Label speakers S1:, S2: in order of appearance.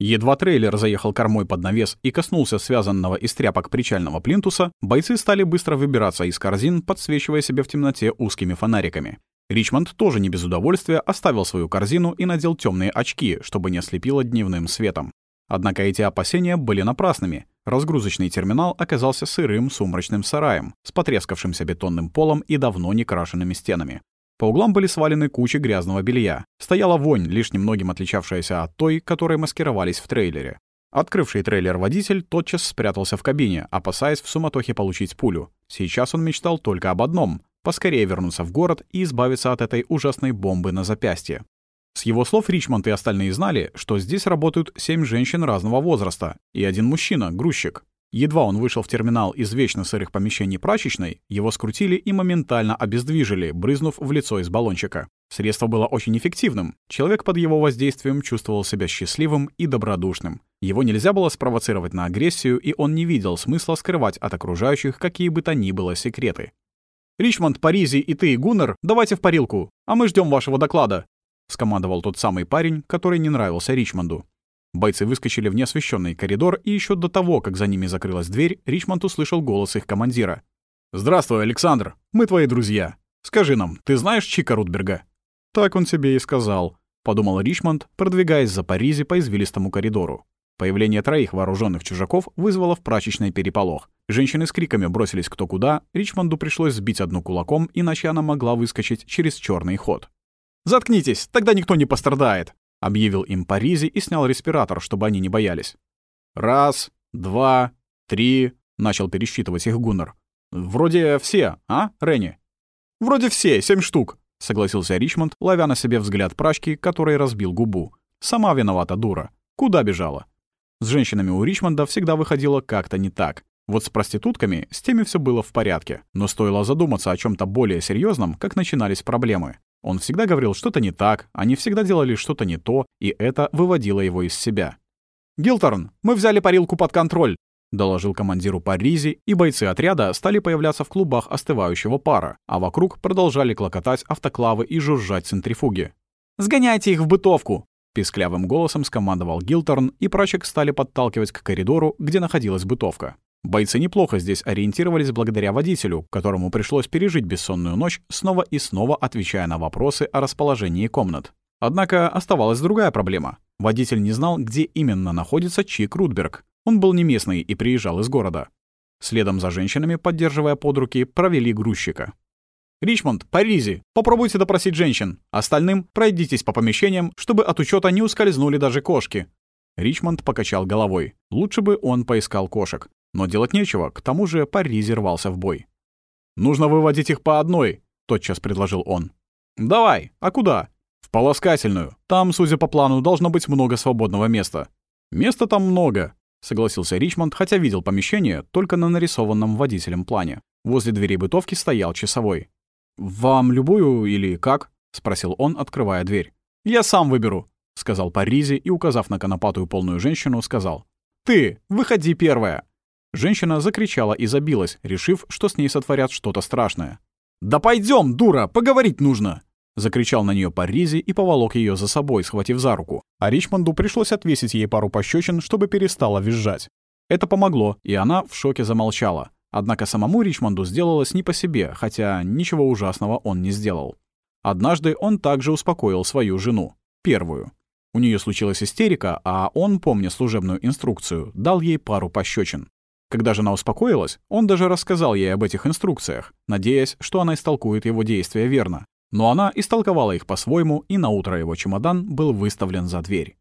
S1: Едва трейлер заехал кормой под навес и коснулся связанного из тряпок причального плинтуса, бойцы стали быстро выбираться из корзин, подсвечивая себе в темноте узкими фонариками. Ричмонд тоже не без удовольствия оставил свою корзину и надел темные очки, чтобы не ослепило дневным светом. Однако эти опасения были напрасными. Разгрузочный терминал оказался сырым сумрачным сараем с потрескавшимся бетонным полом и давно не крашенными стенами. По углам были свалены кучи грязного белья. Стояла вонь, лишь немногим отличавшаяся от той, которой маскировались в трейлере. Открывший трейлер водитель тотчас спрятался в кабине, опасаясь в суматохе получить пулю. Сейчас он мечтал только об одном — поскорее вернуться в город и избавиться от этой ужасной бомбы на запястье. С его слов Ричмонд и остальные знали, что здесь работают семь женщин разного возраста и один мужчина, грузчик. Едва он вышел в терминал из вечно сырых помещений прачечной, его скрутили и моментально обездвижили, брызнув в лицо из баллончика. Средство было очень эффективным. Человек под его воздействием чувствовал себя счастливым и добродушным. Его нельзя было спровоцировать на агрессию, и он не видел смысла скрывать от окружающих какие бы то ни было секреты. «Ричмонд, Паризи и ты, Гуннер, давайте в парилку, а мы ждем вашего доклада», — скомандовал тот самый парень, который не нравился Ричмонду. Бойцы выскочили в неосвещенный коридор, и еще до того, как за ними закрылась дверь, Ричмонд услышал голос их командира. «Здравствуй, Александр! Мы твои друзья. Скажи нам, ты знаешь Чика Рутберга?» «Так он тебе и сказал», — подумал Ричмонд, продвигаясь за Паризи по извилистому коридору. Появление троих вооруженных чужаков вызвало в прачечной переполох. Женщины с криками бросились кто куда, Ричмонду пришлось сбить одну кулаком, иначе она могла выскочить через черный ход. «Заткнитесь, тогда никто не пострадает!» — объявил им Паризи и снял респиратор, чтобы они не боялись. «Раз, два, три...» — начал пересчитывать их Гуннер. «Вроде все, а, Ренни?» «Вроде все, семь штук», — согласился Ричмонд, ловя на себе взгляд прачки, который разбил губу. «Сама виновата, дура. Куда бежала?» С женщинами у Ричмонда всегда выходило как-то не так. Вот с проститутками, с теми все было в порядке, но стоило задуматься о чем то более серьезном, как начинались проблемы. Он всегда говорил что-то не так, они всегда делали что-то не то, и это выводило его из себя. «Гилторн, мы взяли парилку под контроль», — доложил командиру Паризи, и бойцы отряда стали появляться в клубах остывающего пара, а вокруг продолжали клокотать автоклавы и жужжать центрифуги. «Сгоняйте их в бытовку!» — писклявым голосом скомандовал Гилторн, и прачек стали подталкивать к коридору, где находилась бытовка. Бойцы неплохо здесь ориентировались благодаря водителю, которому пришлось пережить бессонную ночь, снова и снова отвечая на вопросы о расположении комнат. Однако оставалась другая проблема. Водитель не знал, где именно находится Чик Рудберг. Он был не местный и приезжал из города. Следом за женщинами, поддерживая под руки, провели грузчика. «Ричмонд, Паризи, попробуйте допросить женщин. Остальным пройдитесь по помещениям, чтобы от учета не ускользнули даже кошки». Ричмонд покачал головой. Лучше бы он поискал кошек. Но делать нечего, к тому же Паризи рвался в бой. «Нужно выводить их по одной», — тотчас предложил он. «Давай, а куда?» «В полоскательную. Там, судя по плану, должно быть много свободного места». «Места там много», — согласился Ричмонд, хотя видел помещение только на нарисованном водителем плане. Возле двери бытовки стоял часовой. «Вам любую или как?» — спросил он, открывая дверь. «Я сам выберу», — сказал Паризи и, указав на конопатую полную женщину, сказал. «Ты, выходи первая!» Женщина закричала и забилась, решив, что с ней сотворят что-то страшное. «Да пойдем, дура, поговорить нужно!» Закричал на нее Паризи и поволок ее за собой, схватив за руку. А Ричмонду пришлось отвесить ей пару пощечин, чтобы перестала визжать. Это помогло, и она в шоке замолчала. Однако самому Ричмонду сделалось не по себе, хотя ничего ужасного он не сделал. Однажды он также успокоил свою жену. Первую. У нее случилась истерика, а он, помня служебную инструкцию, дал ей пару пощечин. Когда жена успокоилась, он даже рассказал ей об этих инструкциях, надеясь, что она истолкует его действия верно. Но она истолковала их по-своему, и на утро его чемодан был выставлен за дверь.